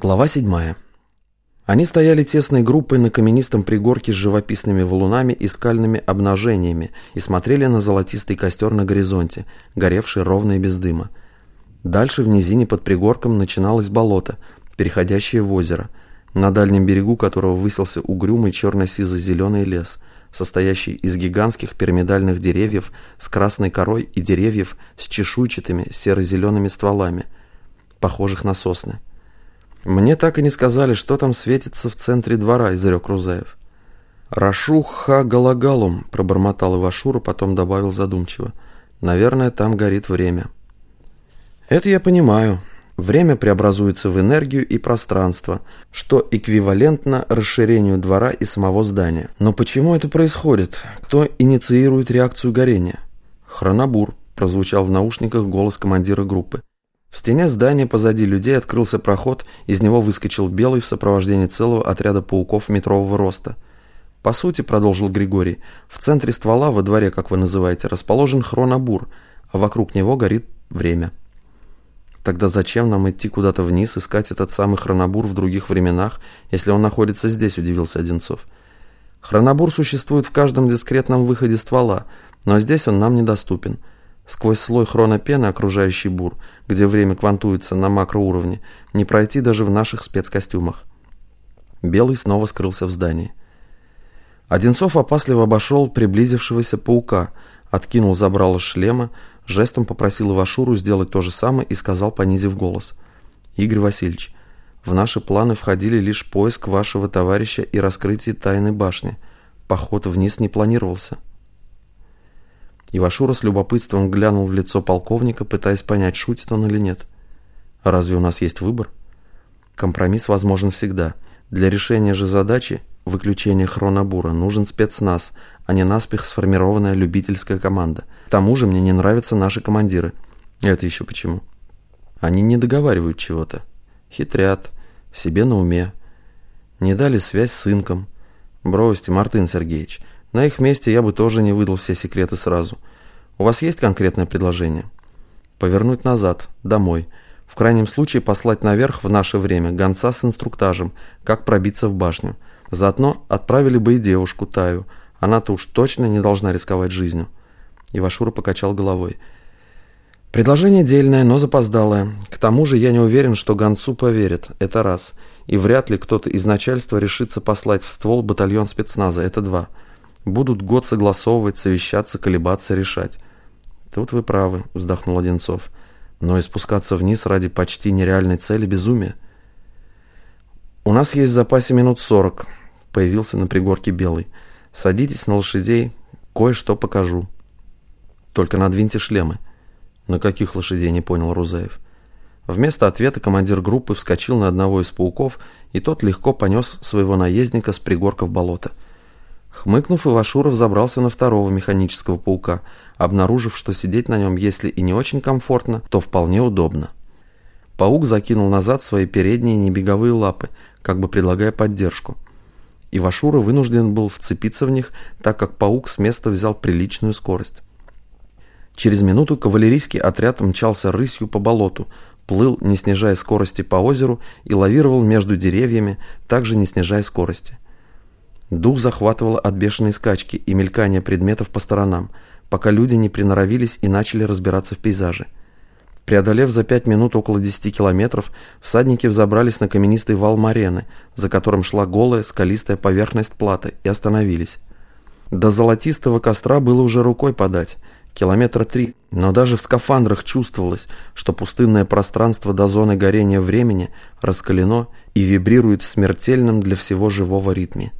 Глава 7. Они стояли тесной группой на каменистом пригорке с живописными валунами и скальными обнажениями и смотрели на золотистый костер на горизонте, горевший ровно и без дыма. Дальше в низине под пригорком начиналось болото, переходящее в озеро, на дальнем берегу которого высился угрюмый черно-сизо-зеленый лес, состоящий из гигантских пирамидальных деревьев с красной корой и деревьев с чешуйчатыми серо-зелеными стволами, похожих на сосны. «Мне так и не сказали, что там светится в центре двора», — изрек Рузаев. «Рашу-ха галагалум», — пробормотал Ивашура, потом добавил задумчиво. «Наверное, там горит время». «Это я понимаю. Время преобразуется в энергию и пространство, что эквивалентно расширению двора и самого здания. Но почему это происходит? Кто инициирует реакцию горения?» «Хронобур», — прозвучал в наушниках голос командира группы. В стене здания позади людей открылся проход, из него выскочил Белый в сопровождении целого отряда пауков метрового роста. «По сути», — продолжил Григорий, — «в центре ствола, во дворе, как вы называете, расположен хронобур, а вокруг него горит время». «Тогда зачем нам идти куда-то вниз, искать этот самый хронобур в других временах, если он находится здесь?» — удивился Одинцов. «Хронобур существует в каждом дискретном выходе ствола, но здесь он нам недоступен». Сквозь слой хронопены, окружающий бур, где время квантуется на макроуровне, не пройти даже в наших спецкостюмах. Белый снова скрылся в здании. Одинцов опасливо обошел приблизившегося паука, откинул забрало шлема, жестом попросил Ивашуру сделать то же самое и сказал, понизив голос. «Игорь Васильевич, в наши планы входили лишь поиск вашего товарища и раскрытие тайны башни. Поход вниз не планировался». Ивашура с любопытством глянул в лицо полковника, пытаясь понять, шутит он или нет. Разве у нас есть выбор? Компромисс возможен всегда. Для решения же задачи, выключения хронобура, нужен спецназ, а не наспех сформированная любительская команда. К тому же мне не нравятся наши командиры. Это еще почему? Они не договаривают чего-то. Хитрят, себе на уме. Не дали связь с инком. Бросьте, Мартын Сергеевич, на их месте я бы тоже не выдал все секреты сразу. У вас есть конкретное предложение? Повернуть назад, домой. В крайнем случае послать наверх в наше время гонца с инструктажем, как пробиться в башню. Заодно отправили бы и девушку Таю. Она-то уж точно не должна рисковать жизнью. Ивашура покачал головой. Предложение дельное, но запоздалое. К тому же я не уверен, что гонцу поверят. Это раз. И вряд ли кто-то из начальства решится послать в ствол батальон спецназа. Это два. Будут год согласовывать, совещаться, колебаться, решать. Тут вы правы, вздохнул Одинцов. Но и спускаться вниз ради почти нереальной цели безумие. У нас есть в запасе минут сорок. Появился на пригорке Белый. Садитесь на лошадей, кое-что покажу. Только надвиньте шлемы. На каких лошадей, не понял Рузаев. Вместо ответа командир группы вскочил на одного из пауков, и тот легко понес своего наездника с пригорка в болото. Хмыкнув, Ивашуров забрался на второго механического паука, обнаружив, что сидеть на нем, если и не очень комфортно, то вполне удобно. Паук закинул назад свои передние небеговые лапы, как бы предлагая поддержку. Ивашура вынужден был вцепиться в них, так как паук с места взял приличную скорость. Через минуту кавалерийский отряд мчался рысью по болоту, плыл, не снижая скорости по озеру, и лавировал между деревьями, также не снижая скорости. Дух захватывало от бешеной скачки и мелькания предметов по сторонам, пока люди не приноровились и начали разбираться в пейзаже. Преодолев за пять минут около десяти километров, всадники взобрались на каменистый вал Марены, за которым шла голая скалистая поверхность платы, и остановились. До золотистого костра было уже рукой подать, километра три, но даже в скафандрах чувствовалось, что пустынное пространство до зоны горения времени раскалено и вибрирует в смертельном для всего живого ритме.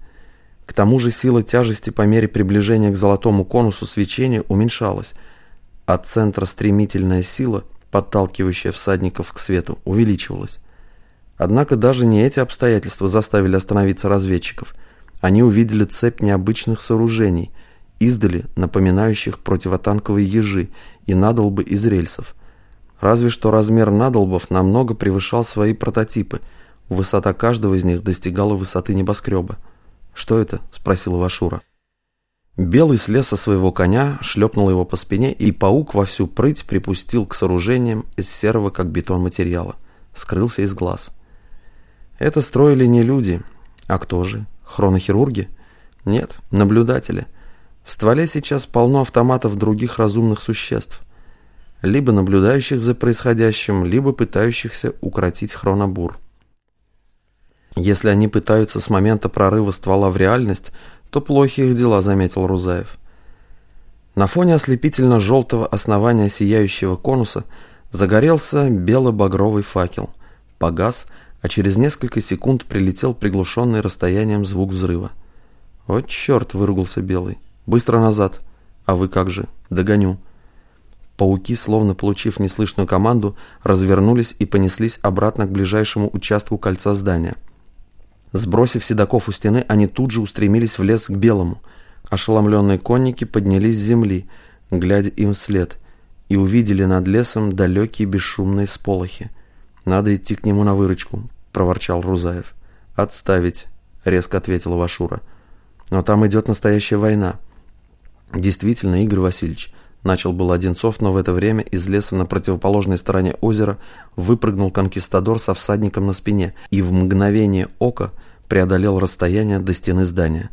К тому же сила тяжести по мере приближения к золотому конусу свечения уменьшалась. От центра стремительная сила, подталкивающая всадников к свету, увеличивалась. Однако даже не эти обстоятельства заставили остановиться разведчиков. Они увидели цепь необычных сооружений, издали напоминающих противотанковые ежи и надолбы из рельсов. Разве что размер надолбов намного превышал свои прототипы. Высота каждого из них достигала высоты небоскреба. «Что это?» – спросил Вашура. Белый слез со своего коня, шлепнул его по спине, и паук во всю прыть припустил к сооружениям из серого, как бетон, материала. Скрылся из глаз. Это строили не люди. А кто же? Хронохирурги? Нет, наблюдатели. В стволе сейчас полно автоматов других разумных существ. Либо наблюдающих за происходящим, либо пытающихся укротить хронобур. Если они пытаются с момента прорыва ствола в реальность, то плохи их дела, заметил Рузаев. На фоне ослепительно-желтого основания сияющего конуса загорелся бело-багровый факел. Погас, а через несколько секунд прилетел приглушенный расстоянием звук взрыва. «Вот черт!» — выругался Белый. «Быстро назад!» «А вы как же?» «Догоню!» Пауки, словно получив неслышную команду, развернулись и понеслись обратно к ближайшему участку кольца здания — Сбросив седаков у стены, они тут же устремились в лес к белому. Ошеломленные конники поднялись с земли, глядя им вслед, и увидели над лесом далекие бесшумные всполохи. «Надо идти к нему на выручку», — проворчал Рузаев. «Отставить», — резко ответила Вашура. «Но там идет настоящая война». «Действительно, Игорь Васильевич», — начал был Одинцов, но в это время из леса на противоположной стороне озера выпрыгнул конкистадор со всадником на спине и в мгновение ока преодолел расстояние до стены здания.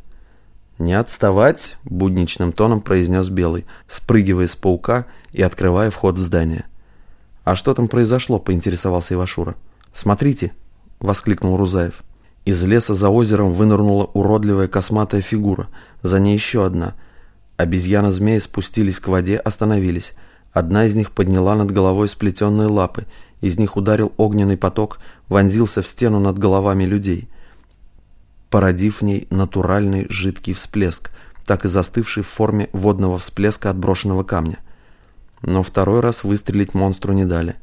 «Не отставать!» – будничным тоном произнес Белый, спрыгивая с паука и открывая вход в здание. «А что там произошло?» – поинтересовался Ивашура. «Смотрите!» – воскликнул Рузаев. Из леса за озером вынырнула уродливая косматая фигура, за ней еще одна. Обезьяна-змеи спустились к воде, остановились. Одна из них подняла над головой сплетенные лапы, из них ударил огненный поток, вонзился в стену над головами людей – породив в ней натуральный жидкий всплеск, так и застывший в форме водного всплеска отброшенного камня. Но второй раз выстрелить монстру не дали.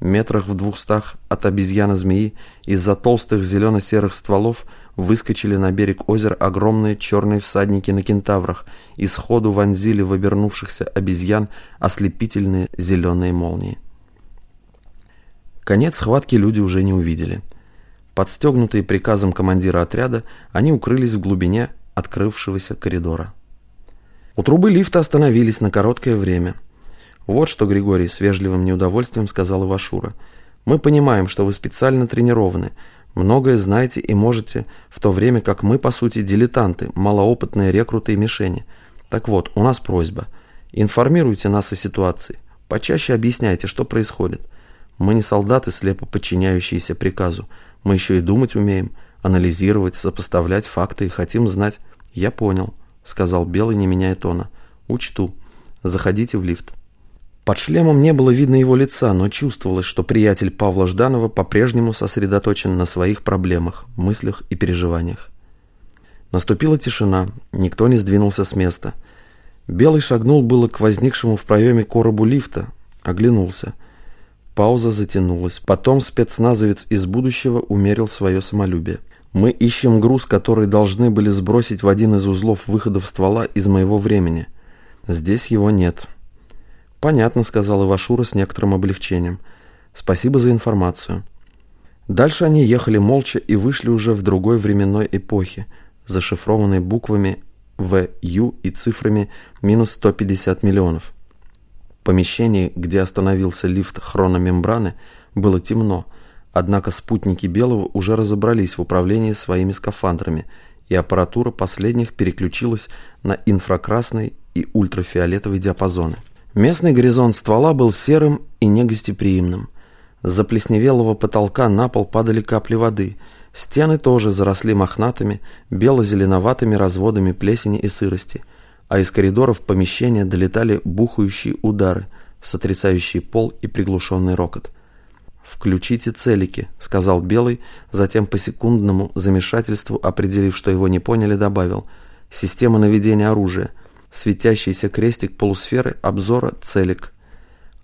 Метрах в двухстах от обезьяны-змеи из-за толстых зелено-серых стволов выскочили на берег озера огромные черные всадники на кентаврах и сходу вонзили в обернувшихся обезьян ослепительные зеленые молнии. Конец схватки люди уже не увидели – Подстегнутые приказом командира отряда, они укрылись в глубине открывшегося коридора. У трубы лифта остановились на короткое время. «Вот что, Григорий, с вежливым неудовольствием сказал Ивашура. Мы понимаем, что вы специально тренированы, многое знаете и можете, в то время как мы, по сути, дилетанты, малоопытные рекруты и мишени. Так вот, у нас просьба. Информируйте нас о ситуации. Почаще объясняйте, что происходит. Мы не солдаты, слепо подчиняющиеся приказу. Мы еще и думать умеем, анализировать, сопоставлять факты и хотим знать. Я понял, сказал Белый, не меняя тона. Учту. Заходите в лифт. Под шлемом не было видно его лица, но чувствовалось, что приятель Павла Жданова по-прежнему сосредоточен на своих проблемах, мыслях и переживаниях. Наступила тишина, никто не сдвинулся с места. Белый шагнул было к возникшему в проеме коробу лифта, оглянулся – Пауза затянулась. Потом спецназовец из будущего умерил свое самолюбие. «Мы ищем груз, который должны были сбросить в один из узлов выходов ствола из моего времени. Здесь его нет». «Понятно», — сказал Ивашура с некоторым облегчением. «Спасибо за информацию». Дальше они ехали молча и вышли уже в другой временной эпохе, зашифрованной буквами В, Ю и цифрами минус 150 миллионов помещении, где остановился лифт хрономембраны, было темно, однако спутники Белого уже разобрались в управлении своими скафандрами, и аппаратура последних переключилась на инфракрасный и ультрафиолетовый диапазоны. Местный горизонт ствола был серым и негостеприимным. С заплесневелого потолка на пол падали капли воды. Стены тоже заросли мохнатыми, бело-зеленоватыми разводами плесени и сырости – а из коридоров помещения долетали бухающие удары, сотрясающие пол и приглушенный рокот. «Включите целики», — сказал Белый, затем по секундному замешательству, определив, что его не поняли, добавил «Система наведения оружия, светящийся крестик полусферы обзора целик.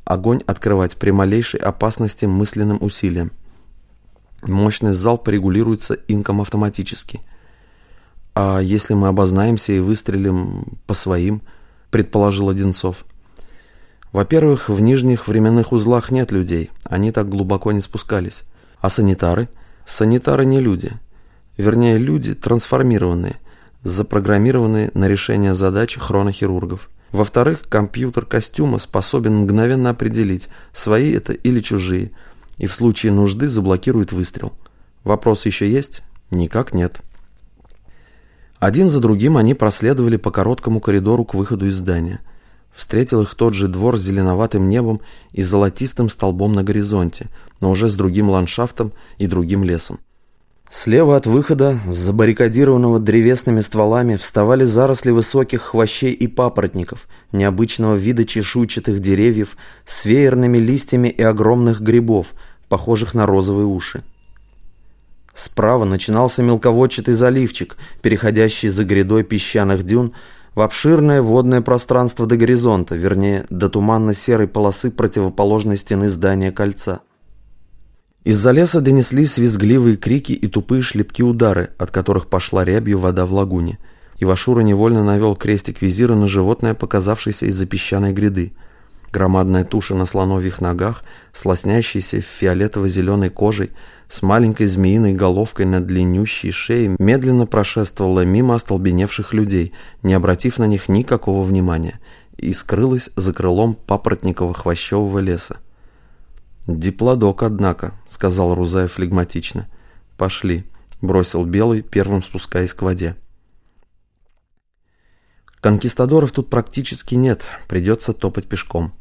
Огонь открывать при малейшей опасности мысленным усилием. Мощность залпа регулируется инком автоматически». «А если мы обознаемся и выстрелим по своим?» – предположил Одинцов. «Во-первых, в нижних временных узлах нет людей, они так глубоко не спускались. А санитары? Санитары не люди. Вернее, люди трансформированные, запрограммированные на решение задач хронохирургов. Во-вторых, компьютер костюма способен мгновенно определить, свои это или чужие, и в случае нужды заблокирует выстрел. Вопросы еще есть? Никак нет. Один за другим они проследовали по короткому коридору к выходу из здания. Встретил их тот же двор с зеленоватым небом и золотистым столбом на горизонте, но уже с другим ландшафтом и другим лесом. Слева от выхода, забаррикадированного древесными стволами, вставали заросли высоких хвощей и папоротников, необычного вида чешуйчатых деревьев с веерными листьями и огромных грибов, похожих на розовые уши. Справа начинался мелководчатый заливчик, переходящий за грядой песчаных дюн в обширное водное пространство до горизонта, вернее, до туманно-серой полосы противоположной стены здания кольца. Из-за леса донеслись визгливые крики и тупые шлепки удары, от которых пошла рябью вода в лагуне. Ивашура невольно навел крестик визира на животное, показавшееся из-за песчаной гряды. Громадная туша на слоновьих ногах, слоснящаяся фиолетово-зеленой кожей, с маленькой змеиной головкой на длиннющей шее, медленно прошествовала мимо остолбеневших людей, не обратив на них никакого внимания, и скрылась за крылом папоротниково-хвощевого леса. «Диплодок, однако», — сказал Рузаев флегматично. «Пошли», — бросил Белый, первым спускаясь к воде. Конкистадоров тут практически нет, придется топать пешком.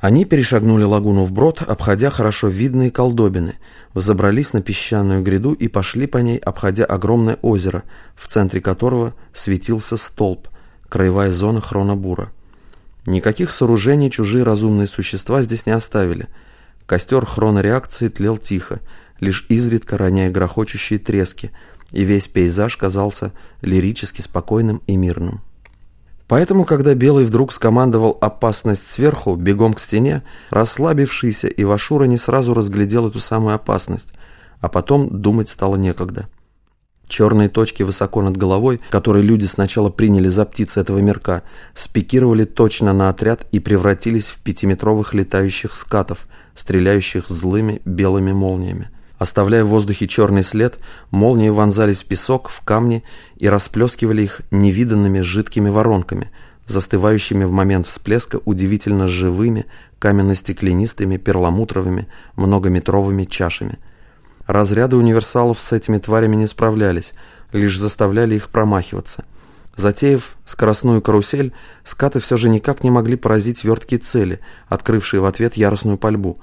Они перешагнули лагуну вброд, обходя хорошо видные колдобины, взобрались на песчаную гряду и пошли по ней, обходя огромное озеро, в центре которого светился столб, краевая зона хронобура. Никаких сооружений чужие разумные существа здесь не оставили. Костер хронореакции тлел тихо, лишь изредка роняя грохочущие трески, и весь пейзаж казался лирически спокойным и мирным. Поэтому, когда Белый вдруг скомандовал «опасность сверху», бегом к стене, расслабившийся Ивашура не сразу разглядел эту самую опасность, а потом думать стало некогда. Черные точки высоко над головой, которые люди сначала приняли за птицы этого мирка, спикировали точно на отряд и превратились в пятиметровых летающих скатов, стреляющих злыми белыми молниями. Оставляя в воздухе черный след, молнии вонзались в песок, в камни и расплескивали их невиданными жидкими воронками, застывающими в момент всплеска удивительно живыми, каменно-стеклянистыми, перламутровыми, многометровыми чашами – Разряды универсалов с этими тварями не справлялись, лишь заставляли их промахиваться. Затеяв скоростную карусель, скаты все же никак не могли поразить верткие цели, открывшие в ответ яростную пальбу.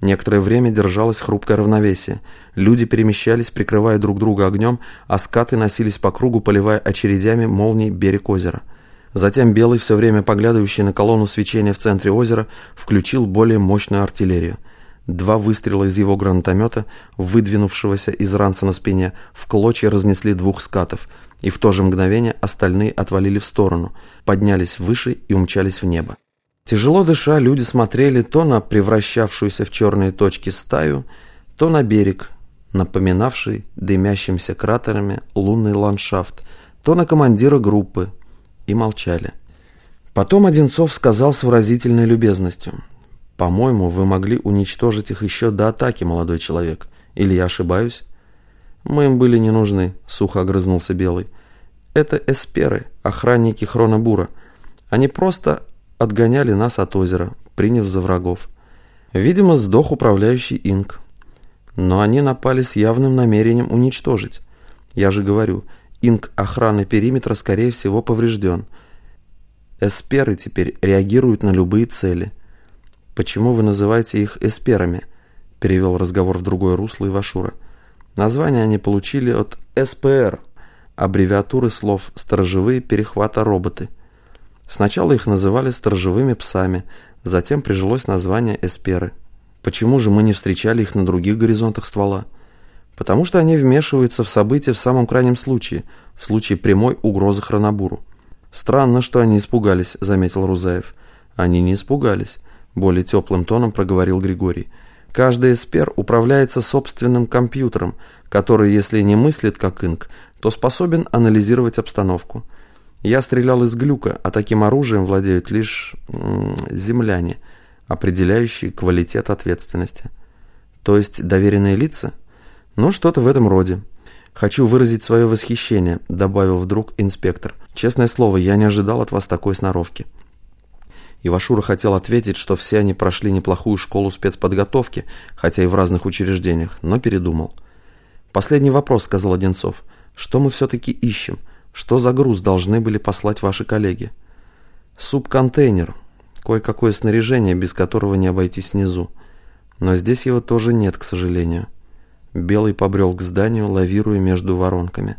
Некоторое время держалось хрупкое равновесие. Люди перемещались, прикрывая друг друга огнем, а скаты носились по кругу, поливая очередями молний берег озера. Затем Белый, все время поглядывающий на колонну свечения в центре озера, включил более мощную артиллерию – Два выстрела из его гранатомета, выдвинувшегося из ранца на спине, в клочья разнесли двух скатов, и в то же мгновение остальные отвалили в сторону, поднялись выше и умчались в небо. Тяжело дыша, люди смотрели то на превращавшуюся в черные точки стаю, то на берег, напоминавший дымящимся кратерами лунный ландшафт, то на командира группы, и молчали. Потом Одинцов сказал с выразительной любезностью – «По-моему, вы могли уничтожить их еще до атаки, молодой человек. Или я ошибаюсь?» «Мы им были не нужны», — сухо огрызнулся Белый. «Это эсперы, охранники Хронобура. Они просто отгоняли нас от озера, приняв за врагов. Видимо, сдох управляющий Инк. Но они напали с явным намерением уничтожить. Я же говорю, Инк охраны периметра, скорее всего, поврежден. Эсперы теперь реагируют на любые цели». «Почему вы называете их эсперами?» – перевел разговор в другое русло Ивашура. Название они получили от СПР, аббревиатуры слов «сторожевые перехвата роботы». Сначала их называли сторожевыми псами, затем прижилось название эсперы. Почему же мы не встречали их на других горизонтах ствола? Потому что они вмешиваются в события в самом крайнем случае, в случае прямой угрозы Хронобуру. «Странно, что они испугались», — заметил Рузаев. «Они не испугались. Более теплым тоном проговорил Григорий. Каждый эспер управляется собственным компьютером, который, если не мыслит как инк, то способен анализировать обстановку. Я стрелял из глюка, а таким оружием владеют лишь земляне, определяющие квалитет ответственности. То есть доверенные лица? Ну, что-то в этом роде. Хочу выразить свое восхищение, добавил вдруг инспектор. Честное слово, я не ожидал от вас такой сноровки. Ивашура хотел ответить, что все они прошли неплохую школу спецподготовки, хотя и в разных учреждениях, но передумал. «Последний вопрос», — сказал Одинцов. «Что мы все-таки ищем? Что за груз должны были послать ваши коллеги?» «Субконтейнер. Кое-какое снаряжение, без которого не обойтись внизу. Но здесь его тоже нет, к сожалению». Белый побрел к зданию, лавируя между воронками.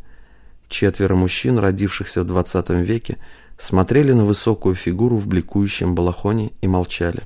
Четверо мужчин, родившихся в 20 веке, смотрели на высокую фигуру в бликующем балахоне и молчали.